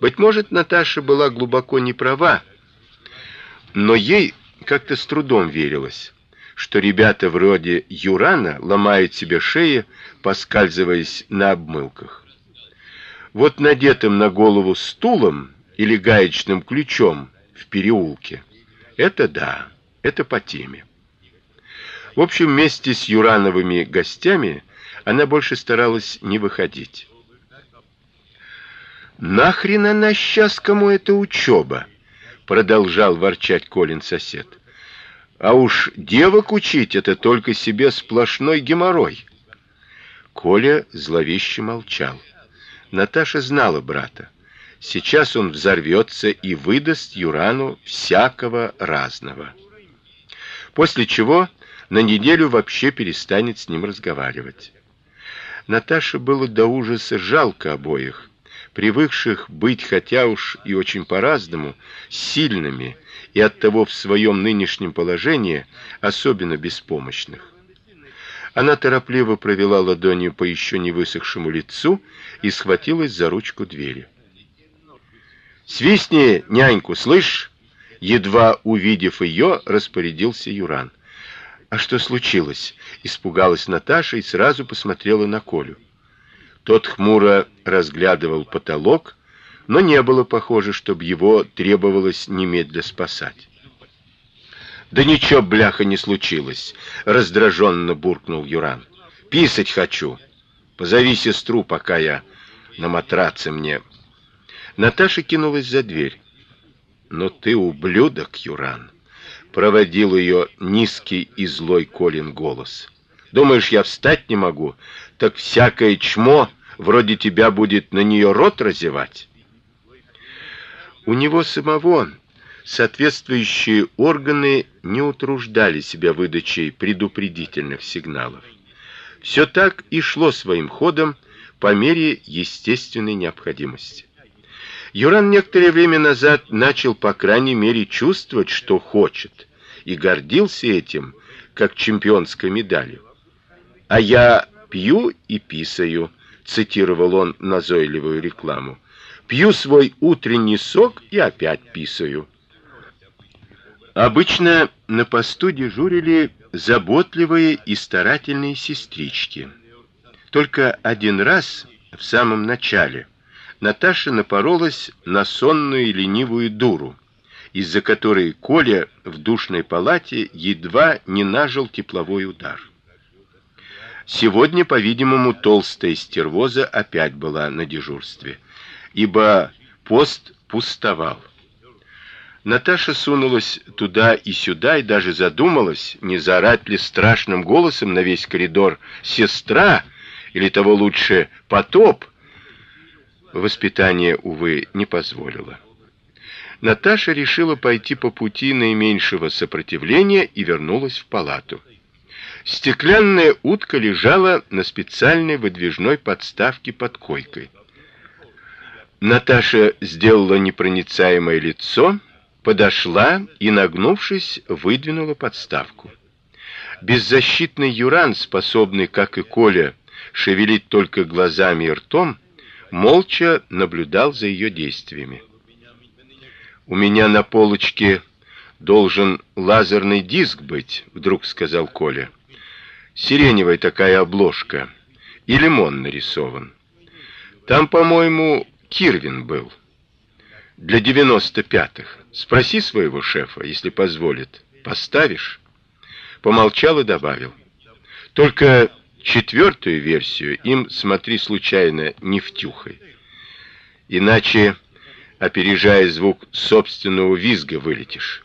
Быть может, Наташа была глубоко не права, но ей как-то с трудом верилось, что ребята вроде Юрана ломают себе шеи, поскальзываясь на обмылках. Вот надетым на голову стулом или гаечным ключом в переулке. Это да, это по теме. В общем, вместе с Юрановыми гостями она больше старалась не выходить. Нахрен она сейчас кому это учеба? продолжал ворчать Колин сосед. А уж девок учить это только себе сплошной геморрой. Коля зловеще молчал. Наташа знала брата. Сейчас он взорвется и выдаст Юрану всякого разного. После чего на неделю вообще перестанет с ним разговаривать. Наташе было до ужаса жалко обоих, привыкших быть хотя уж и очень по-разному сильными и оттого в своем нынешнем положении особенно беспомощных. Она торопливо провела ладонью по еще не высохшему лицу и схватилась за ручку двери. Свистни няньку, слышь? Едва увидев ее, распорядился Юран. А что случилось? испугалась Наташа и сразу посмотрела на Колю. Тот хмуро разглядывал потолок, но не было похоже, чтобы его требовалось немедля спасать. Да ничего, бляха, не случилось, раздраженно буркнул Юран. Писать хочу. Позови сестру, пока я на матраце мне. Наташа кинулась за дверь. Но ты ублюдок, Юран, проводил ее низкий и злой Колин голос. Думаешь, я встать не могу? Так всякое чмо вроде тебя будет на нее рот разевать. У него самого соответствующие органы не утруждали себя выдачей предупредительных сигналов. Все так и шло своим ходом по мере естественной необходимости. Юран некоторое время назад начал, по крайней мере, чувствовать, что хочет, и гордился этим, как чемпионской медалью. А я пью и писаю, цитировал он назойливую рекламу. Пью свой утренний сок и опять писаю. Обычно на посту дежурили заботливые и старательные сестрички. Только один раз в самом начале Наташа напоролась на сонную и ленивую дуру, из-за которой Коля в душной палате едва не нажил тепловой удар. Сегодня, по-видимому, толстая стервоза опять была на дежурстве, ибо пост пустовал. Наташа сунулась туда и сюда и даже задумалась, не заорать ли страшным голосом на весь коридор: "Сестра!" или того лучше "Потоп!" Воспитание увы не позволило. Наташа решила пойти по пути наименьшего сопротивления и вернулась в палату. Стеклянная утка лежала на специальной выдвижной подставке под койкой. Наташа сделала непроницаемое лицо, подошла и, нагнувшись, выдвинула подставку. Беззащитный Юран, способный, как и Коля, шевелить только глазами и ртом, молча наблюдал за ее действиями. У меня на полочке должен лазерный диск быть, вдруг сказал Коля сиреневая такая обложка, и лимон нарисован. Там, по-моему, Кирвин был. Для девяносто пятых. Спроси своего шефа, если позволит. Поставишь? Помолчал и добавил: только четвертую версию им смотри случайно не втюхай. Иначе, опережая звук собственного визга, вылетишь.